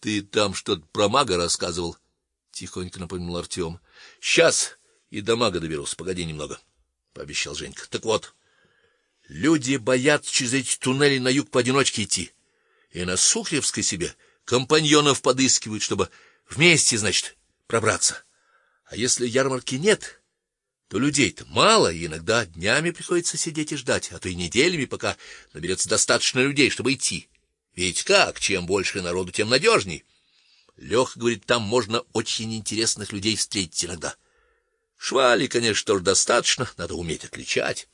Ты там что-то про мага рассказывал, тихонько напомнил Артем. — Сейчас и до мага доберусь, погоди немного, пообещал Женька. Так вот, люди боятся через эти туннели на юг поодиночке идти. И на Сухревской себе компаньонов подыскивают, чтобы вместе, значит, пробраться. А если ярмарки нет, то людей-то мало, и иногда днями приходится сидеть и ждать, а то и неделями, пока наберется достаточно людей, чтобы идти. Ведь как, чем больше народу, тем надежней. Леха говорит, там можно очень интересных людей встретить иногда. Швали, конечно, тоже достаточно, надо уметь отличать.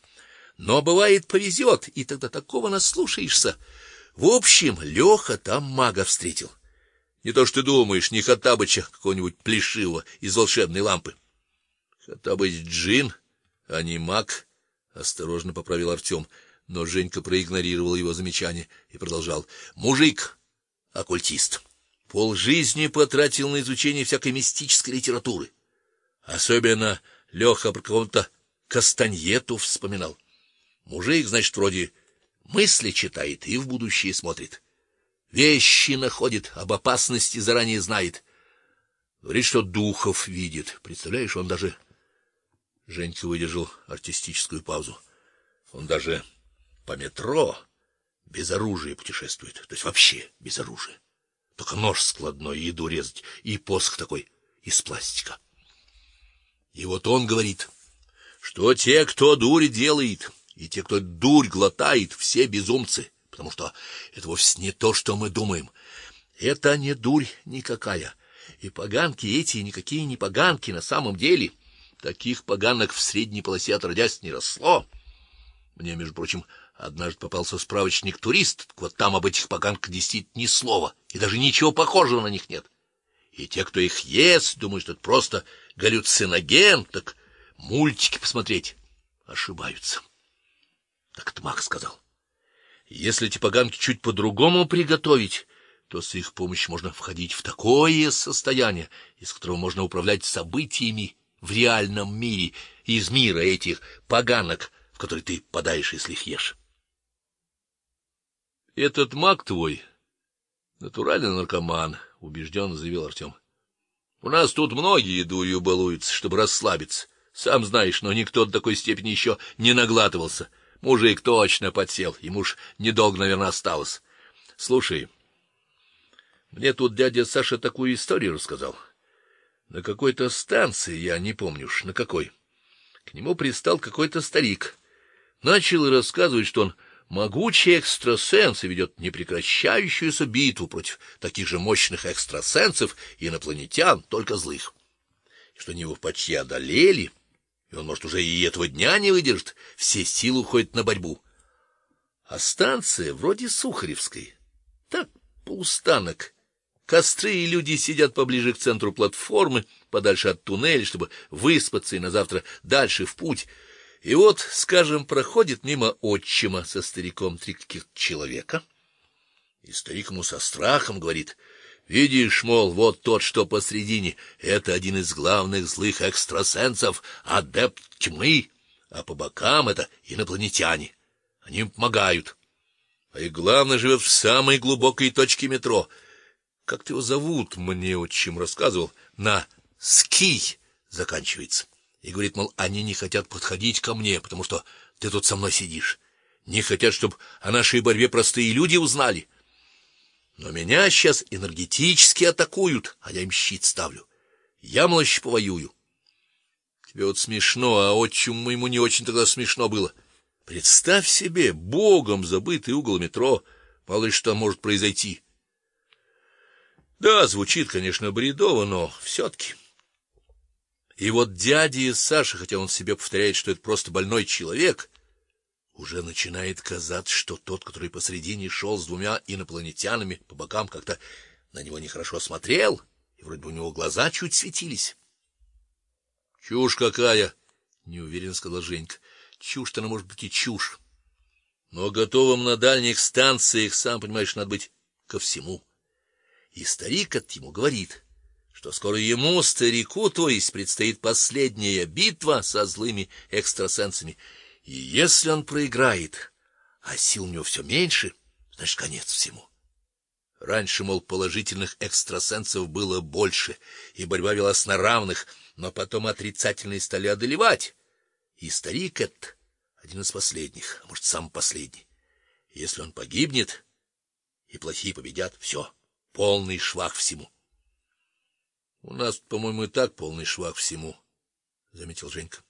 Но бывает повезет, и тогда такого наслушаешься. В общем, Леха там мага встретил. Не то что ты думаешь, не Хаттабыча какого-нибудь плешивого из волшебной лампы. Хаттабыч джин, а не маг, осторожно поправил Артем, но Женька проигнорировал его замечание и продолжал: "Мужик, оккультист. Пол жизни потратил на изучение всякой мистической литературы. Особенно Леха про какого-то Кастаньету вспоминал. Мужик, значит, вроде мысли читает и в будущее смотрит. Вещи находит, об опасности заранее знает. Говорит, что духов видит. Представляешь, он даже Женька выдержал артистическую паузу. Он даже по метро без оружия путешествует, то есть вообще без оружия. Только нож складной, еду резать и посох такой из пластика. И вот он говорит, что те, кто дурь делает, и те, кто дурь глотает, все безумцы потому что это вовсе не то, что мы думаем. Это не дурь никакая. И поганки эти никакие не поганки на самом деле. Таких поганок в средней полосе отродясь не росло. Мне, между прочим, однажды попался справочник турист, вот там об этих поганках действительно ни слова, и даже ничего похожего на них нет. И те, кто их ест, думают, что это просто галлюциноген, так мультики посмотреть, ошибаются. Так это Мак сказал. Если эти поганки чуть по-другому приготовить, то с их помощью можно входить в такое состояние, из которого можно управлять событиями в реальном мире, из мира этих поганок, в который ты подаешь, если их ешь. Этот маг твой натуральный наркоман, убежденно заявил Артем. У нас тут многие дурью балуются, чтобы расслабиться. Сам знаешь, но никто до такой степени еще не наглатывался. Мужик точно подсел, ему ж недолго, наверное, осталось. Слушай, мне тут дядя Саша такую историю рассказал. На какой-то станции, я не помню уж, на какой. К нему пристал какой-то старик. Начал рассказывать, что он могучий экстрасенс ведет непрекращающуюся битву против таких же мощных экстрасенсов инопланетян, только злых. И что они его почти одолели и он, может, уже и этого дня не выдержит, все силы уходят на борьбу. А станция вроде Сухаревской. Так, полустанок. Костры и люди сидят поближе к центру платформы, подальше от туннеля, чтобы выспаться и на завтра дальше в путь. И вот, скажем, проходит мимо отчима со стариком три каких человека. И старик ему со страхом говорит: Видишь, мол, вот тот, что посредине, это один из главных злых экстрасенсов, адепт тьмы, а по бокам это инопланетяне. Они им помогают. А и главное живет в самой глубокой точке метро. Как ты его зовут? Мне отчим рассказывал. На ски заканчивается. И говорит, мол, они не хотят подходить ко мне, потому что ты тут со мной сидишь. Не хотят, чтобы о нашей борьбе простые люди узнали. Но меня сейчас энергетически атакуют, а я им щит ставлю. Я мощь повоюю. Тебе вот смешно, а отчиму моему не очень тогда смешно было. Представь себе, богом забытый угол метро, мало ли что может произойти. Да, звучит, конечно, бредово, но все таки И вот дядя и Саша, хотя он себе повторяет, что это просто больной человек, уже начинает казаться, что тот, который посредине шел с двумя инопланетянами по бокам, как-то на него нехорошо смотрел, и вроде бы у него глаза чуть светились. Чушь какая, неуверенно сказал Женька. Чушь-то она может быть и чушь. Но готовым на дальних станциях, сам понимаешь, надо быть ко всему. И старик от ему говорит, что скоро ему, старику, то есть предстоит последняя битва со злыми экстрасенсами. И если он проиграет, а сил у него все меньше, значит конец всему. Раньше, мол, положительных экстрасенсов было больше, и борьба велась на равных, но потом отрицательные стали одолевать. И старик этот один из последних, а может, самый последний. Если он погибнет, и плохие победят, все, полный швах всему. У нас, по-моему, и так полный швах всему, заметил Женька.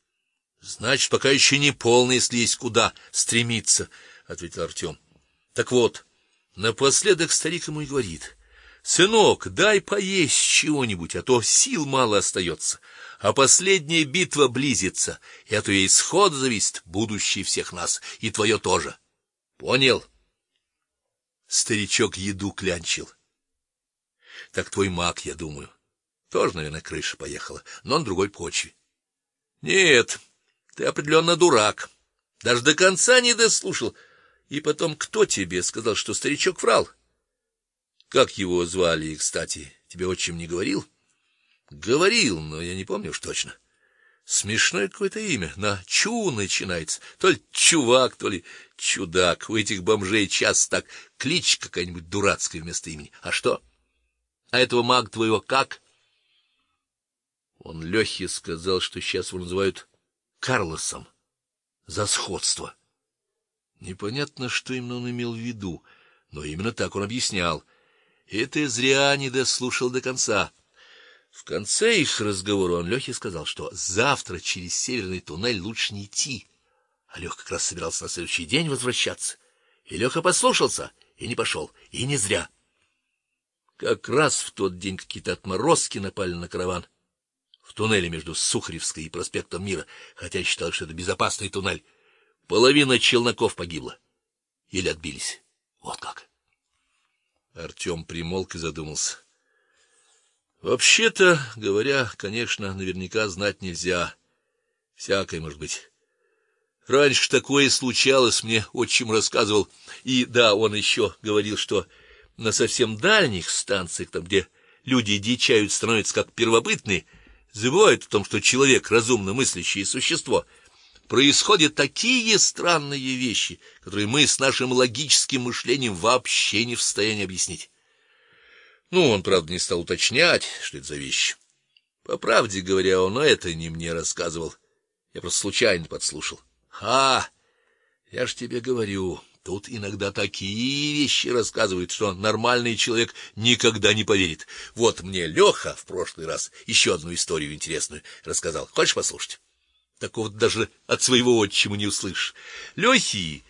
Значит, пока еще не полный, если есть куда стремиться, ответил Артем. Так вот, Напоследок старик ему и говорит: "Сынок, дай поесть чего-нибудь, а то сил мало остается, а последняя битва близится, и от ее исхода зависит будущее всех нас, и твое тоже. Понял?" Старичок еду клянчил. Так твой маг, я думаю, тоже, наверное, крыша поехала, но на другой почве. Нет, ты определенно дурак. Даже до конца не дослушал. И потом, кто тебе сказал, что старичок врал? Как его звали, кстати, тебе отчим не говорил? Говорил, но я не помню уж точно. Смешное какое-то имя, на чу начинается. То ли чувак, то ли чудак. У этих бомжей часто так клич какая-нибудь дурацкая вместо имени. А что? А этого маг твоего как? Он Лехе сказал, что сейчас его называют Карлосом за сходство. Непонятно, что именно он имел в виду, но именно так он объяснял. И ты зря не дослушал до конца. В конце их разговора он Лехе сказал, что завтра через северный туннель лучше не идти. А Лех как раз собирался на следующий день возвращаться. И Леха послушался и не пошел, и не зря. Как раз в тот день какие-то отморозки напали на караван в туннеле между Сухаревской и проспектом Мира, хотя считал, что это безопасный туннель. Половина челноков погибла или отбились. Вот как. Артем примолк и задумался. Вообще-то, говоря, конечно, наверняка знать нельзя. Всякое может быть. Раньше такое случалось, мне отчим рассказывал. И да, он еще говорил, что на совсем дальних станциях, там где люди дичают, становятся как первобытные, забывают о том, что человек разумно мыслящее существо происходят такие странные вещи, которые мы с нашим логическим мышлением вообще не в состоянии объяснить. Ну, он, правда, не стал уточнять, что это за вещи. По правде говоря, он это не мне рассказывал. Я просто случайно подслушал. А, я ж тебе говорю, тут иногда такие вещи рассказывают, что нормальный человек никогда не поверит. Вот мне Леха в прошлый раз еще одну историю интересную рассказал. Хочешь послушать? Такого даже от своего отчима не услышишь. Лехи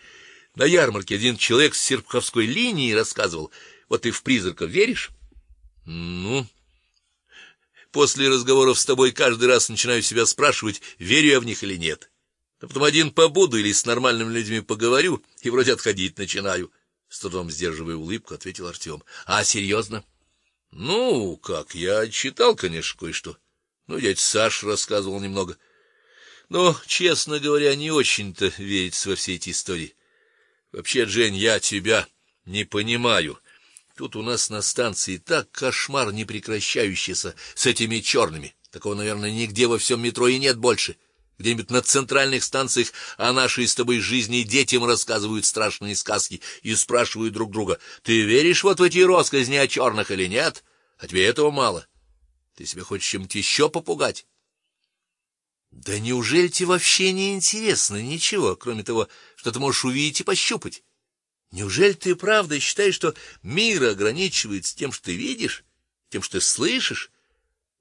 на ярмарке один человек с серпуховской линии рассказывал: "Вот ты в призраков веришь?" Ну, после разговоров с тобой каждый раз начинаю себя спрашивать, верю я в них или нет. А потом один побуду или с нормальными людьми поговорю и вроде отходить начинаю. С трудом сдерживая улыбку, ответил Артем. — А серьезно? — Ну, как, я читал, конечно, кое-что. Ну, дядя Саша рассказывал немного. Но, честно говоря, не очень-то верится во все эти истории. Вообще, Жень, я тебя не понимаю. Тут у нас на станции так кошмар непрекращающийся с этими черными. Такого, наверное, нигде во всем метро и нет больше. Где-нибудь на центральных станциях о нашей с тобой жизни детям рассказывают страшные сказки и спрашивают друг друга: "Ты веришь вот в эти россказни о черных или нет? А тебе этого мало? Ты себя хочешь чем-то еще попугать?" Да неужели тебе вообще не интересно ничего, кроме того, что ты можешь увидеть и пощупать? Неужели ты правда считаешь, что мир ограничивается тем, что ты видишь, тем, что ты слышишь?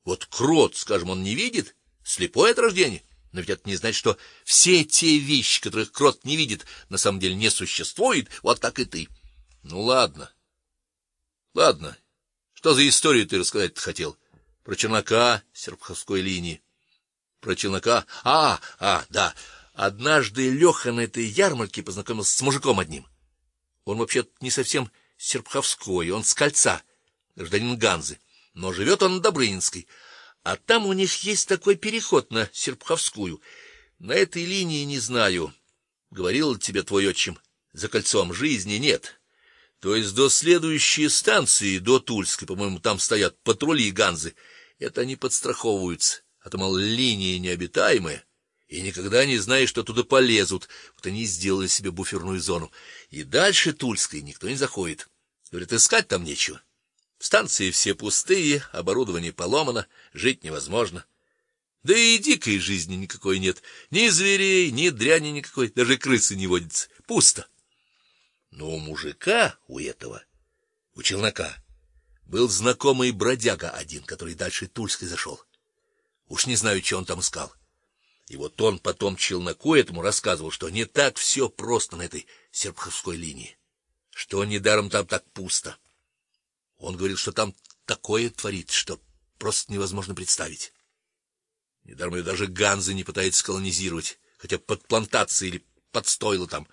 Вот крот, скажем, он не видит, слепой от рождения, но ведь это не значит, что все те вещи, которых крот не видит, на самом деле не существуют, вот так и ты. Ну ладно. Ладно. Что за историю ты рассказать хотел? Про чернока серпуховской линии про челнока. А, а, да. Однажды Леха на этой ярмарке познакомился с мужиком одним. Он вообще не совсем серпховской, он с кольца, гражданин Ганзы, но живет он на Добрынинской. А там у них есть такой переход на Серпховскую. На этой линии не знаю, говорил тебе твой отчим, за кольцом жизни нет. То есть до следующей станции, до Тульской, по-моему, там стоят патрули Ганзы. Это они подстраховываются а то мол линия необитаемая, и никогда не знаешь, что туда полезут. Вот они сделали себе буферную зону, и дальше Тульской никто не заходит. Говорит, искать там нечего. Станции все пустые, оборудование поломано, жить невозможно. Да и дикой жизни никакой нет, ни зверей, ни дряни никакой, даже крысы не водятся. Пусто. Но у мужика, у этого, у челнока, был знакомый бродяга один, который дальше Тульской зашел. Уж не знаю, что он там искал. И вот он потом челноку этому рассказывал, что не так все просто на этой Серпуховской линии, что недаром там так пусто. Он говорил, что там такое творит, что просто невозможно представить. Недаром ее даже Ганза не пытается колонизировать, хотя под плантацией или под стойло там